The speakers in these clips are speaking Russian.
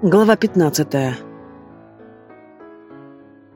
Глава 15.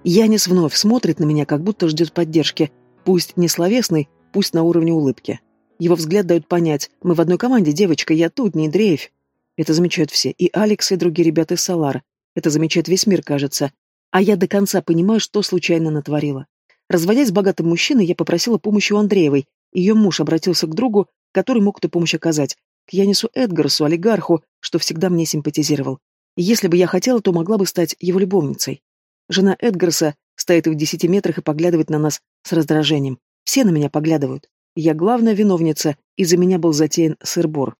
Янис вновь смотрит на меня, как будто ждет поддержки, пусть не словесной, пусть на уровне улыбки. Его взгляд дает понять, мы в одной команде, девочка, я тут, не дрейфь. Это замечают все, и Алекс, и другие ребята из Салара. Это замечает весь мир, кажется. А я до конца понимаю, что случайно натворила. Разводясь с богатым мужчиной, я попросила помощи у Андреевой. Ее муж обратился к другу, который мог эту помощь оказать, к Янису Эдгарсу, олигарху, что всегда мне симпатизировал. Если бы я хотела, то могла бы стать его любовницей. Жена Эдгарса стоит в десяти метрах и поглядывает на нас с раздражением. Все на меня поглядывают. Я главная виновница, и за меня был затеян сыр-бор.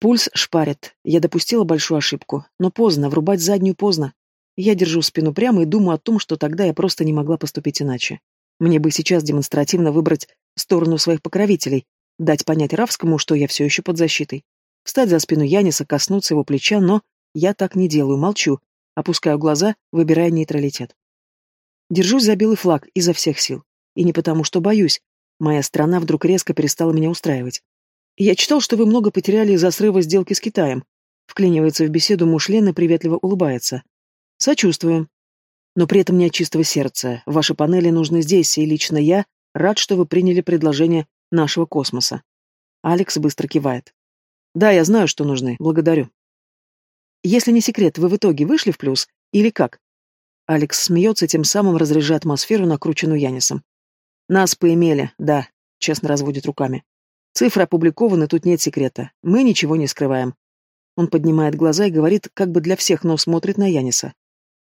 Пульс шпарит. Я допустила большую ошибку. Но поздно, врубать заднюю поздно. Я держу спину прямо и думаю о том, что тогда я просто не могла поступить иначе. Мне бы сейчас демонстративно выбрать сторону своих покровителей, дать понять Равскому, что я все еще под защитой. Встать за спину Яниса, коснуться его плеча, но я так не делаю, молчу, опускаю глаза, выбирая нейтралитет. Держусь за белый флаг изо всех сил. И не потому, что боюсь. Моя страна вдруг резко перестала меня устраивать. Я читал, что вы много потеряли из-за срыва сделки с Китаем. Вклинивается в беседу муж Лены, приветливо улыбается. Сочувствую. Но при этом не от чистого сердца. Ваши панели нужны здесь, и лично я рад, что вы приняли предложение нашего космоса. Алекс быстро кивает. Да, я знаю, что нужны. Благодарю. Если не секрет, вы в итоге вышли в плюс? Или как? Алекс смеется, тем самым разряжая атмосферу, накрученную Янисом. Нас поимели, да, честно разводит руками. Цифры опубликованы, тут нет секрета. Мы ничего не скрываем. Он поднимает глаза и говорит, как бы для всех, но смотрит на Яниса.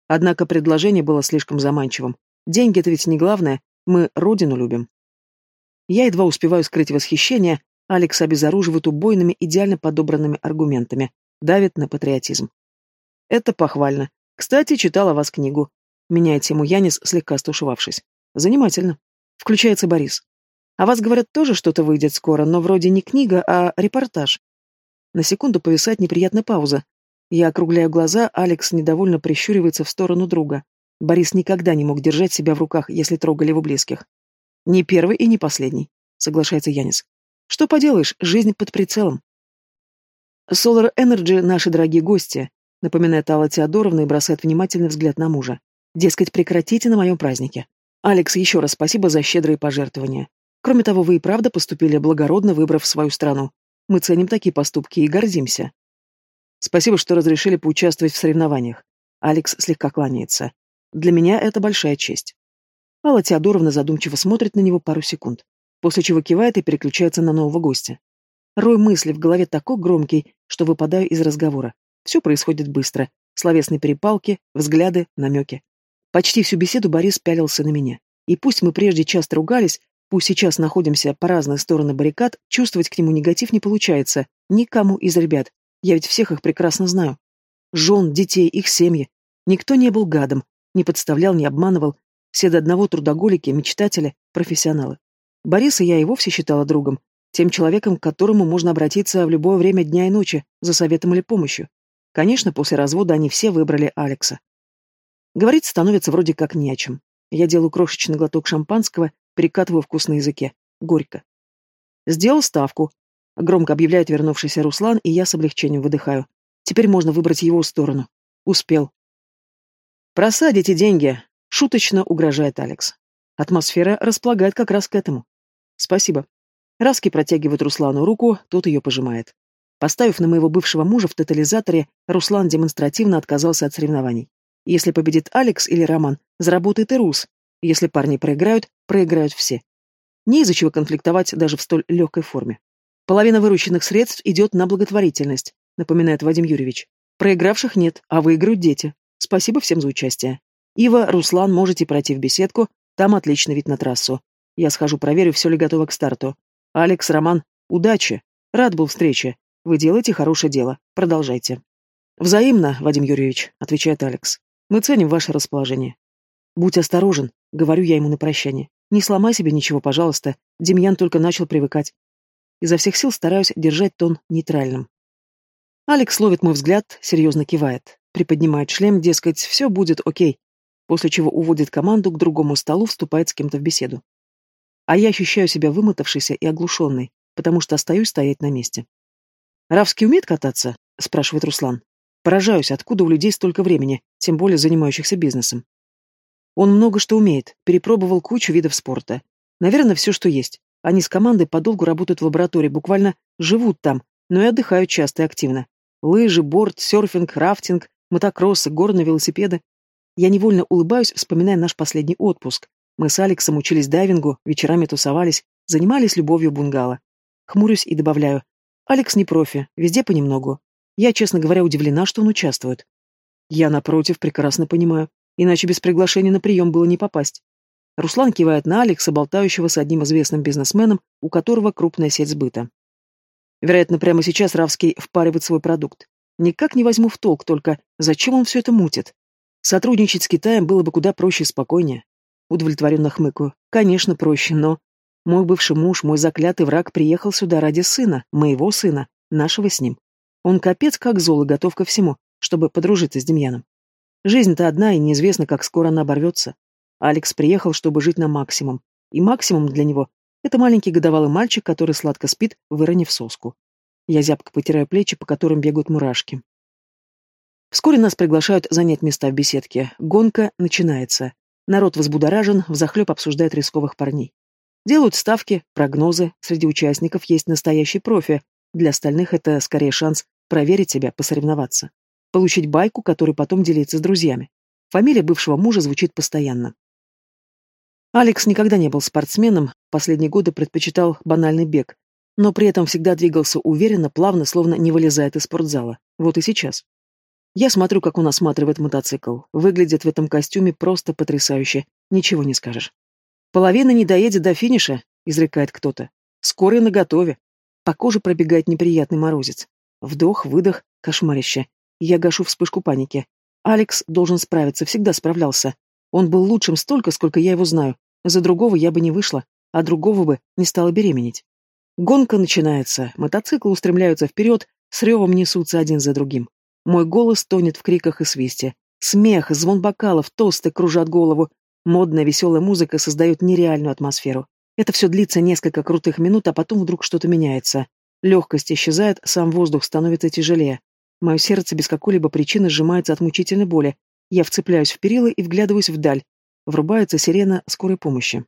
Однако предложение было слишком заманчивым. Деньги — это ведь не главное, мы родину любим. Я едва успеваю скрыть восхищение, Алекс обезоруживает убойными, идеально подобранными аргументами давит на патриотизм. Это похвально. Кстати, читала вас книгу. Меняет тему Янис, слегка стушевавшись. Занимательно. Включается Борис. А вас, говорят, тоже что-то выйдет скоро, но вроде не книга, а репортаж. На секунду повисает неприятная пауза. Я округляю глаза, Алекс недовольно прищуривается в сторону друга. Борис никогда не мог держать себя в руках, если трогали его близких. Не первый и не последний, соглашается Янис. Что поделаешь, жизнь под прицелом. Solar Energy — наши дорогие гости, напоминает Алла Теодоровна и бросает внимательный взгляд на мужа. Дескать, прекратите на моем празднике. Алекс, еще раз спасибо за щедрые пожертвования. Кроме того, вы и правда поступили благородно, выбрав свою страну. Мы ценим такие поступки и гордимся. Спасибо, что разрешили поучаствовать в соревнованиях. Алекс слегка кланяется. Для меня это большая честь. Алла Теодоровна задумчиво смотрит на него пару секунд, после чего кивает и переключается на нового гостя. Рой мыслей в голове такой громкий, что выпадаю из разговора. Все происходит быстро. Словесные перепалки, взгляды, намеки. Почти всю беседу Борис пялился на меня. И пусть мы прежде часто ругались, пусть сейчас находимся по разные стороны баррикад, чувствовать к нему негатив не получается. Никому из ребят. Я ведь всех их прекрасно знаю. Жен, детей, их семьи. Никто не был гадом, не подставлял, не обманывал. Все до одного трудоголики, мечтатели, профессионалы. Бориса я и вовсе считала другом, тем человеком, к которому можно обратиться в любое время дня и ночи за советом или помощью. Конечно, после развода они все выбрали Алекса. Говорить становится вроде как не о чем. Я делаю крошечный глоток шампанского, перекатываю вкус на языке. Горько. Сделал ставку. Громко объявляет вернувшийся Руслан, и я с облегчением выдыхаю. Теперь можно выбрать его сторону. Успел. «Просадите деньги», — шуточно угрожает Алекс. Атмосфера располагает как раз к этому. «Спасибо», Раски протягивает Руслану руку, тот ее пожимает. Поставив на моего бывшего мужа в тотализаторе, Руслан демонстративно отказался от соревнований. Если победит Алекс или Роман, заработает и Рус. Если парни проиграют, проиграют все. Не из-за чего конфликтовать даже в столь легкой форме. Половина вырученных средств идет на благотворительность, напоминает Вадим Юрьевич. Проигравших нет, а выиграют дети. Спасибо всем за участие. Ива, Руслан, можете пройти в беседку, там отличный вид на трассу. Я схожу проверю, все ли готово к старту. Алекс, Роман, удачи. Рад был встрече. Вы делаете хорошее дело. Продолжайте. Взаимно, Вадим Юрьевич, отвечает Алекс. Мы ценим ваше расположение. Будь осторожен, говорю я ему на прощание. Не сломай себе ничего, пожалуйста. Демьян только начал привыкать. Изо всех сил стараюсь держать тон нейтральным. Алекс ловит мой взгляд, серьезно кивает. Приподнимает шлем, дескать, все будет окей. После чего уводит команду к другому столу, вступает с кем-то в беседу. А я ощущаю себя вымотавшейся и оглушенной, потому что остаюсь стоять на месте. «Равский умеет кататься?» — спрашивает Руслан. Поражаюсь, откуда у людей столько времени, тем более занимающихся бизнесом. Он много что умеет, перепробовал кучу видов спорта. Наверное, все, что есть. Они с командой подолгу работают в лаборатории, буквально живут там, но и отдыхают часто и активно. Лыжи, борт, серфинг, рафтинг, мотокроссы, горные велосипеды. Я невольно улыбаюсь, вспоминая наш последний отпуск. Мы с Алексом учились дайвингу, вечерами тусовались, занимались любовью бунгало. Хмурюсь и добавляю. Алекс не профи, везде понемногу. Я, честно говоря, удивлена, что он участвует. Я, напротив, прекрасно понимаю. Иначе без приглашения на прием было не попасть. Руслан кивает на Алекса, болтающего с одним известным бизнесменом, у которого крупная сеть сбыта. Вероятно, прямо сейчас Равский впаривает свой продукт. Никак не возьму в толк, только зачем он все это мутит? Сотрудничать с Китаем было бы куда проще и спокойнее. Удовлетворенно хмыкаю. Конечно, проще, но... Мой бывший муж, мой заклятый враг приехал сюда ради сына, моего сына, нашего с ним. Он капец как зол и готов ко всему, чтобы подружиться с Демьяном. Жизнь-то одна, и неизвестно, как скоро она оборвется. Алекс приехал, чтобы жить на максимум. И максимум для него — это маленький годовалый мальчик, который сладко спит, выронив соску. Я зябко потираю плечи, по которым бегают мурашки. Вскоре нас приглашают занять места в беседке. Гонка начинается. Народ возбудоражен, взахлеб обсуждает рисковых парней. Делают ставки, прогнозы, среди участников есть настоящий профи, для остальных это скорее шанс проверить себя, посоревноваться. Получить байку, которой потом делиться с друзьями. Фамилия бывшего мужа звучит постоянно. Алекс никогда не был спортсменом, последние годы предпочитал банальный бег, но при этом всегда двигался уверенно, плавно, словно не вылезает из спортзала. Вот и сейчас. Я смотрю, как он осматривает мотоцикл. Выглядит в этом костюме просто потрясающе. Ничего не скажешь. Половина не доедет до финиша, изрекает кто-то. Скоро наготове. По коже пробегает неприятный морозец. Вдох, выдох, кошмарище. Я гашу вспышку паники. Алекс должен справиться, всегда справлялся. Он был лучшим столько, сколько я его знаю. За другого я бы не вышла, а другого бы не стала беременеть. Гонка начинается, мотоциклы устремляются вперед, с ревом несутся один за другим. Мой голос тонет в криках и свисте. Смех, звон бокалов, тосты кружат голову. Модная веселая музыка создает нереальную атмосферу. Это все длится несколько крутых минут, а потом вдруг что-то меняется. Легкость исчезает, сам воздух становится тяжелее. Мое сердце без какой-либо причины сжимается от мучительной боли. Я вцепляюсь в перила и вглядываюсь вдаль. Врубается сирена скорой помощи.